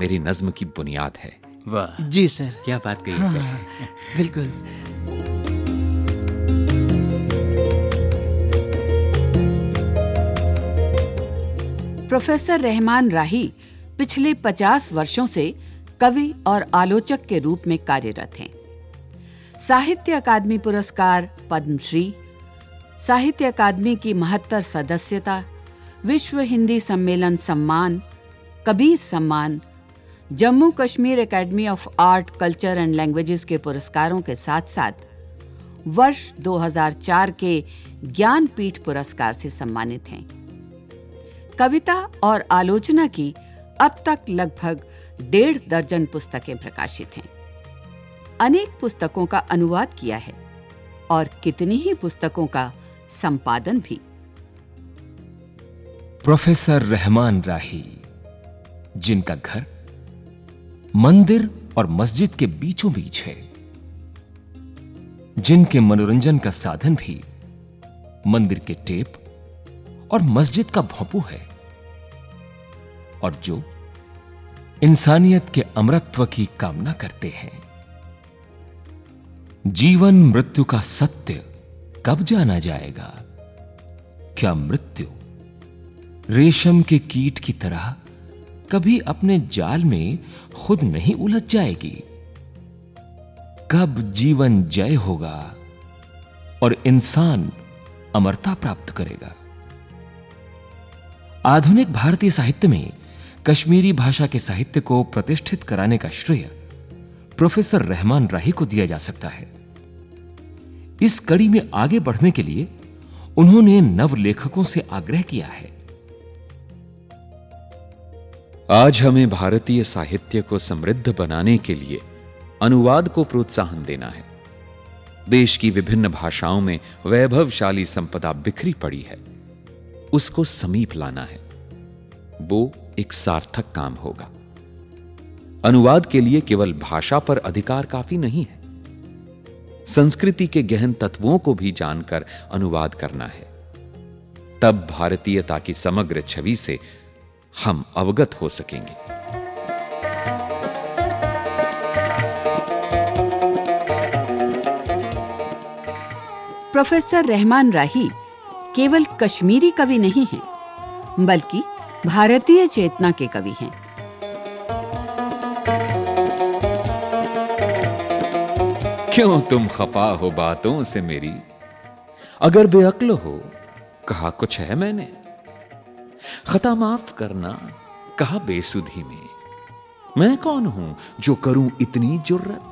मेरी नज्म की बुनियाद है। वाह। जी सर। क्या बात कही हाँ, सर बिल्कुल। प्रोफेसर रहमान राही पिछले 50 वर्षों से कवि और आलोचक के रूप में कार्यरत हैं। साहित्य अकादमी पुरस्कार पद्मश्री साहित्य अकादमी की महत्तर सदस्यता विश्व हिंदी सम्मेलन सम्मान कबीर सम्मान Jammu Kashmir academy of art, culture and languages के पुरस्कारों के साथ-साथ वर्ष 2004 के ज्ञानपीठ पुरस्कार से सम्मानित हैं। कविता और आलोचना की अब तक लगभग डेढ़ दर्जन पुस्तकें प्रकाशित हैं। अनेक पुस्तकों का अनुवाद किया है और कितनी ही पुस्तकों का संपादन भी। प्रोफेसर रहमान राही, जिनका घर मंदिर और मस्जिद के बीचों बीच है, जिनके मनोरंजन का साधन भी मंदिर के टेप और मस्जिद का भोंपू है, और जो इंसानियत के अमरत्व की कामना करते हैं। जीवन मृत्यु का सत्य कब जाना जाएगा? क्या मृत्यु रेशम के कीट की तरह कभी अपने जाल में खुद नहीं उलझ जाएगी। कब जीवन जय होगा और इंसान अमरता प्राप्त करेगा। आधुनिक भारतीय साहित्य में कश्मीरी भाषा के साहित्य को प्रतिष्ठित कराने का श्रेय प्रोफेसर रहमान राही को दिया जा सकता है। इस कड़ी में आगे बढ़ने के लिए उन्होंने नव लेखकों से आग्रह किया है। आज हमें भारतीय साहित्य को समृद्ध बनाने के लिए अनुवाद को प्रोत्साहन देना है। देश की विभिन्न भाषाओं में वैभवशाली संपदा बिखरी पड़ी है। उसको समीप लाना है। वो एक सार्थक काम होगा। अनुवाद के लिए केवल भाषा पर अधिकार काफ़ी नहीं है। संस्कृति के गहन तत्वों को भी जानकर अनुवाद करना है। तब भारतीयता की समग्र छवि से हम अवगत हो सकेंगे। प्रोफेसर रहमान राही केवल कश्मीरी कवि नहीं हैं बल्कि भारतीय चेतना के कवि हैं। क्यों तुम खफा हो बातों से मेरी? अगर बेअक्ल हो कहा कुछ है मैंने? खता माफ़ करना, कहा बेसुधी में, मैं कौन हूँ जो करूँ इतनी जुर्रत?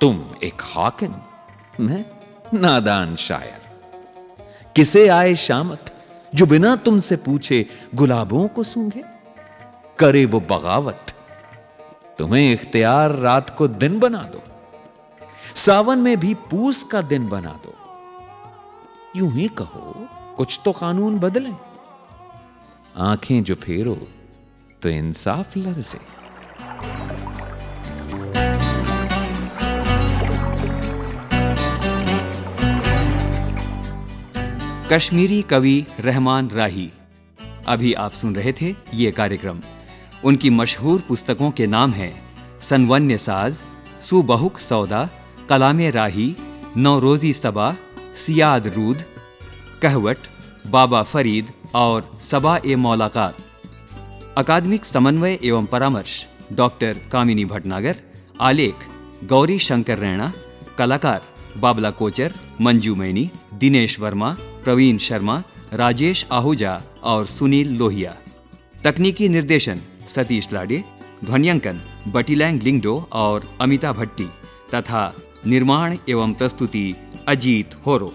तुम एक हाकिम, मैं नादान शायर। किसे आए शामत जो बिना तुमसे पूछे गुलाबों को सूंघे? करे वो बगावत, तुम्हें इख्तियार रात को दिन बना दो, सावन में भी पूस का दिन बना दो। यूँ ही कहो, कुछ तो कानून बदलें। आँखें जो फेरो तो इंसाफ लरसे। कश्मीरी कवि रहमान राही, अभी आप सुन रहे थे ये कार्यक्रम। उनकी मशहूर पुस्तकों के नाम हैं, सनवन्य साज सुबहुक सौदा, कलामे राही नौरोजी सबा, सियाद रूद, कहवट बाबा फरीद और सबा ए मौलाकात अकादमिक समन्वय एवं परामर्श, डॉक्टर कामिनी भटनागर, आलेख गौरी शंकर रैणा, कलाकार बाबला कोचर, मंजू मैनी, दिनेश वर्मा, प्रवीण शर्मा, राजेश आहूजा और सुनील लोहिया। तकनीकी निर्देशन, सतीश लाडे, ध्वन्यांकन, बटीलैंग लिंगडो और अमिता भट्टी, तथा निर्माण एवं प्रस्तुति अजीत होरो।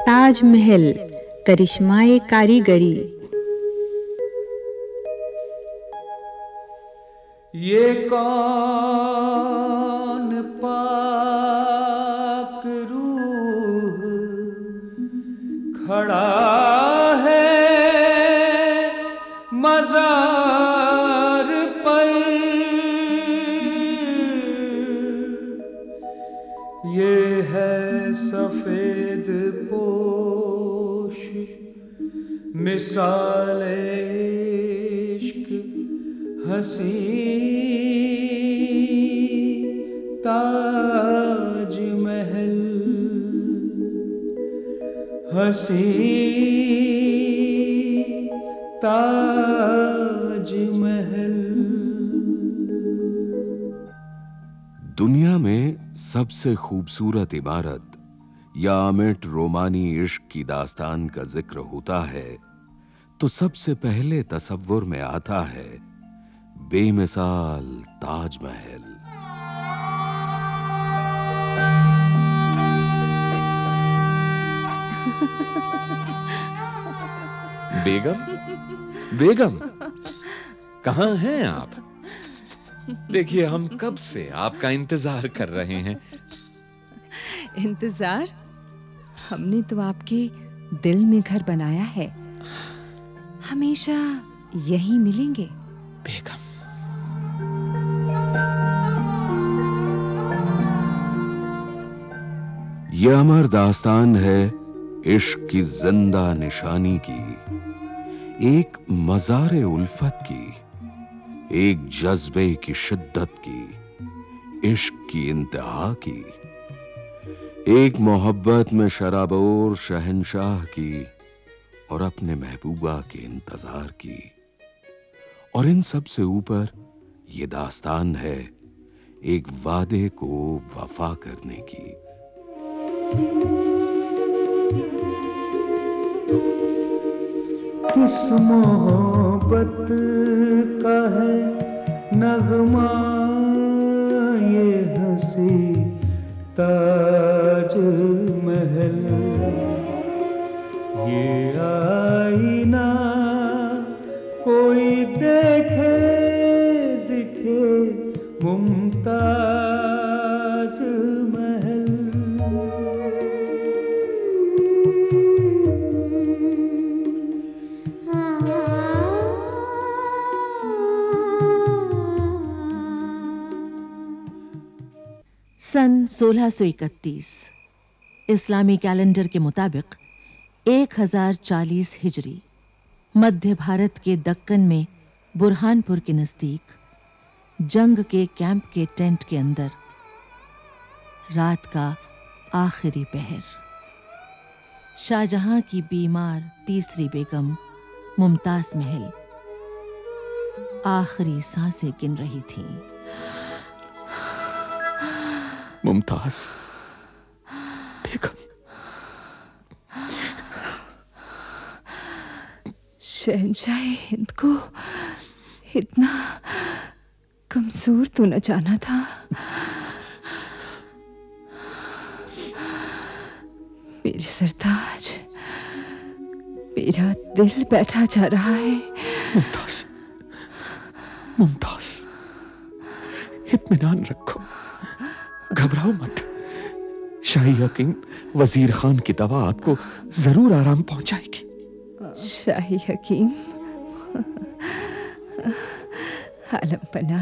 ताजमहल करिश्माए कारीगरी। ये कौन पाक रूह खड़ा ये है सफ़ेद पोश मिसाल इश्क हसी ताज महल हसी ताज सबसे खूबसूरत इमारत या अमिट रोमानी इश्क की दास्तान का ज़िक्र होता है तो सबसे पहले तसव्वुर में आता है, बेमिसाल ताजमहल। बेगम? बेगम, कहाँ हैं आप? देखिए हम कब से आपका इंतज़ार कर रहे हैं? इंतज़ार? हमने तो आपके दिल में घर बनाया है। हमेशा यहीं मिलेंगे। बेगम। यह अमर दास्तान है इश्क की ज़िंदा निशानी की एक मजार उल्फत की। एक जज्बे की शिद्दत की, इश्क की इंतहा की, एक मोहब्बत में शराबोर शहनशाह की और अपने महबूबा के इंतज़ार की। और इन सबसे ऊपर ये दास्तान है एक वादे को वफा करने की। किस मोहब्बत का है नगमा ये हँसी ताज महल ये आईना सन 1631 इस्लामी कैलेंडर के मुताबिक 1040 हिजरी, मध्य भारत के दक्कन में बुरहानपुर के नज़दीक, जंग के कैंप के टेंट के अंदर। रात का आखिरी पहर। शाहजहां की बीमार तीसरी बेगम, मुमताज़ महल, आखिरी साँसें गिन रही थीं। मुमताज़ बेगम शहनशाह हिंद को इतना कमज़ोर तो न जाना था मेरे सरताज मेरा दिल बैठा जा रहा है मुमताज़ मुमताज़ इत्मीनान रखो घबराओ मत। शाही हकीम वज़ीर खान की दवा आपको ज़रूर आराम पहुंचाएगी। शाही हकीम आलम पना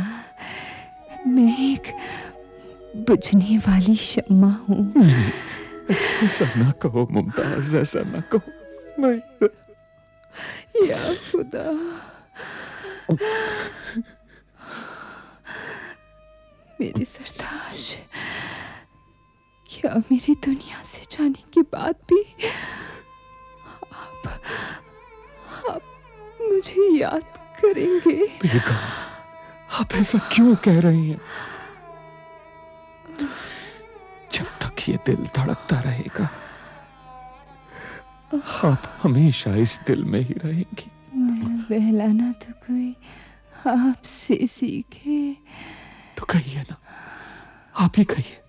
मैं एक बुझने वाली शम्मा हूँ। ऐसा ना कहो मुमताज़ ऐसा ना कहो। नहीं या खुदा। मेरे सरताज क्या मेरी दुनिया से जाने के बाद भी आप आप मुझे याद करेंगे? बेगम आप ऐसा क्यों कह रही हैं? जब तक ये दिल धड़कता रहेगा आप हमेशा इस दिल में ही रहेंगी। दिल बहलाना तो कोई आपसे सीखे। तो कहिए ना। आप ही कहिए।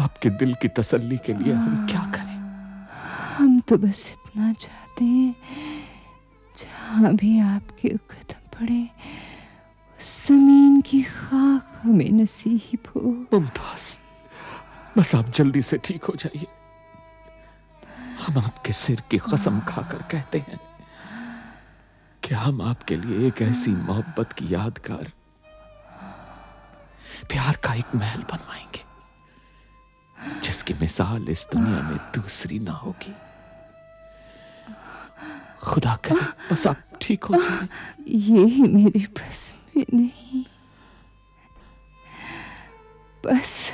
आपके दिल की तसल्ली के लिए हम क्या करें? हम तो बस इतना चाहते हैं जहाँ भी आपके कदम पड़े ज़मीन की खाक हमें नसीब हो। मुमताज़ बस आप जल्दी से ठीक हो जाइए। हम आपके सिर की कसम खाकर कहते हैं कि हम आपके लिए एक ऐसी मोहब्बत की यादगार प्यार का एक महल बनवाएँगे, जिसकी मिसाल इस दुनिया में दूसरी ना होगी। खुदा करे, बस आप ठीक हो जाए। ही मेरे बस में नहीं। बस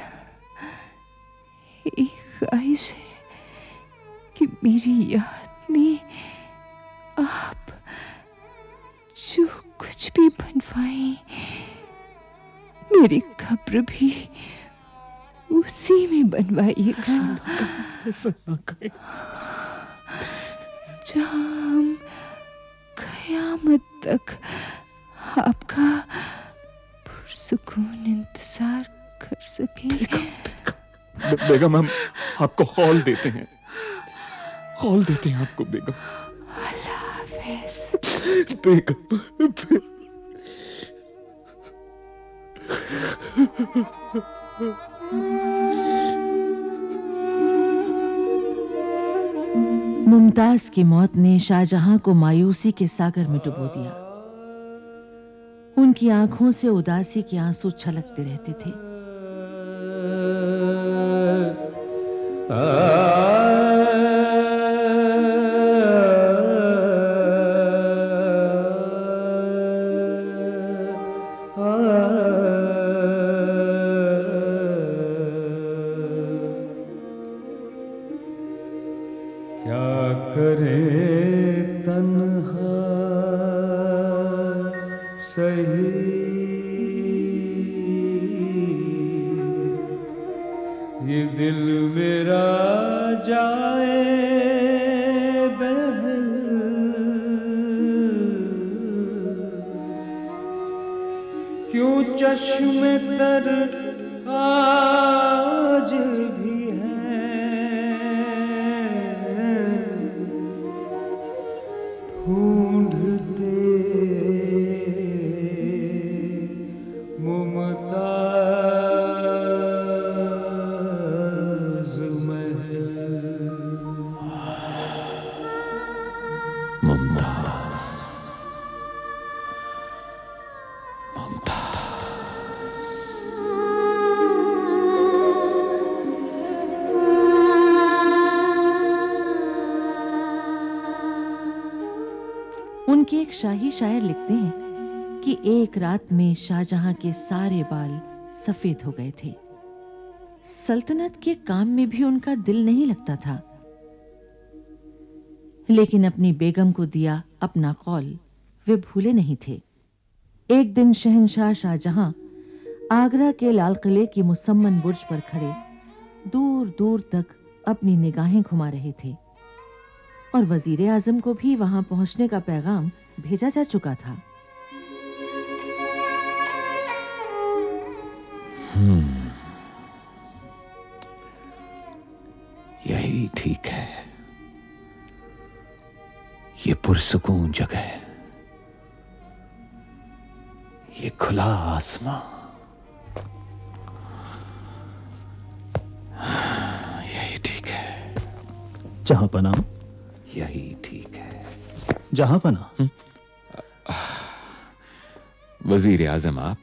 एक ख्वाहिश है कि मेरी याद में आप जो कुछ भी बनवाएँ मेरी कब्र भी उसी में बनवाइएगा। जहाँ कयामत तक आपका पुरसुकून इंतज़ार कर सके। बेगम हम आपको हॉल देते हैं। हॉल देते हैं आपको बेगम। बेगम बे- मुमताज़ की मौत ने शाहजहां को मायूसी के सागर में डुबो दिया। उनकी आँखों से उदासी के आँसू छलकते रहते थे। क्या शाही शायर लिखते हैं कि एक रात में शाहजहां के सारे बाल सफ़ेद हो गए थे। सल्तनत के काम में भी उनका दिल नहीं लगता था। लेकिन अपनी बेगम को दिया अपना कौल वे भूले नहीं थे। एक दिन शहनशाह शाहजहां आगरा के लाल किले की मुसम्मन बुर्ज पर खड़े दूर दूर तक अपनी निगाहें घुमा रहे थे। और वज़ीर आज़म को भी वहाँ पहुँचने का पैगाम भेजा जा चुका था। यही ठीक है। ये पुरसकून जगह ये खुला आसमां। यही ठीक है। जहाँ पना यही ठीक है। जहाँ पना वज़ीर आज़म आप?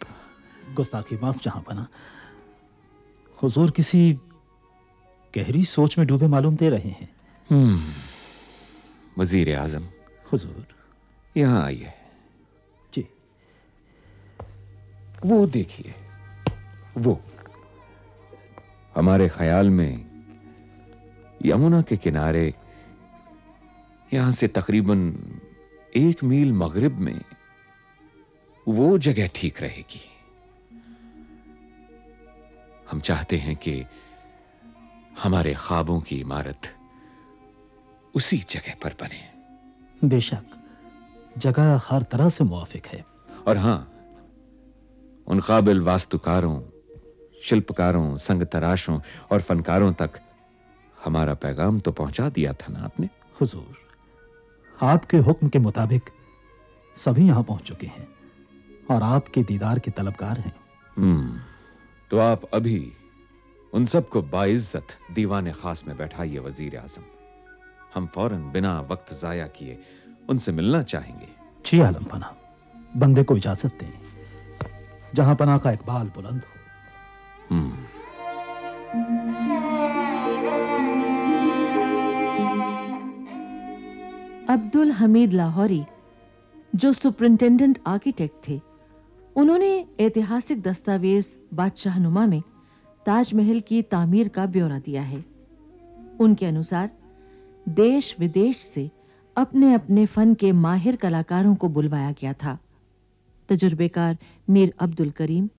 गुस्ताखी माफ़ जहाँ पना। हुजूर किसी गहरी सोच में डूबे मालूम दे रहे हैं। हम्म वज़ीर आज़म। हुजूर। यहाँ आइए। जी। वो देखिए वो। हमारे ख्याल में यमुना के किनारे यहाँ से तकरीबन एक मील मगरिब में वो जगह ठीक रहेगी। हम चाहते हैं कि हमारे ख्वाबों की इमारत उसी जगह पर बने। बेशक जगह हर तरह से मुआफिक है। और हाँ उन काबिल वास्तुकारों शिल्पकारों संग तराशों और फनकारों तक हमारा पैगाम तो पहुँचा दिया था ना आपने? हुजूर आपके हुक्म के मुताबिक सभी यहाँ पहुँच चुके हैं। और आपके दीदार के तलबगार हैं। हम्म तो आप अभी उन सबको बाइज्जत दीवान खास में बैठाइए वज़ीर आज़म। हम फ़ौरन बिना वक्त जाया किए उनसे मिलना चाहेंगे। जी आलम पना। बंदे को इजाज़त दें। जहाँ पना का इकबाल बुलंद हो। अब्दुल हमीद लाहौरी जो सुपरिंटेंडेंट आर्किटेक्ट थे उन्होंने ऐतिहासिक दस्तावेज़ बादशाहनुमा में ताजमहल की तामीर का ब्यौरा दिया है। उनके अनुसार, देश विदेश से अपने अपने फन के माहिर कलाकारों को बुलवाया गया था। तजुर्बेकार मीर अब्दुल करीम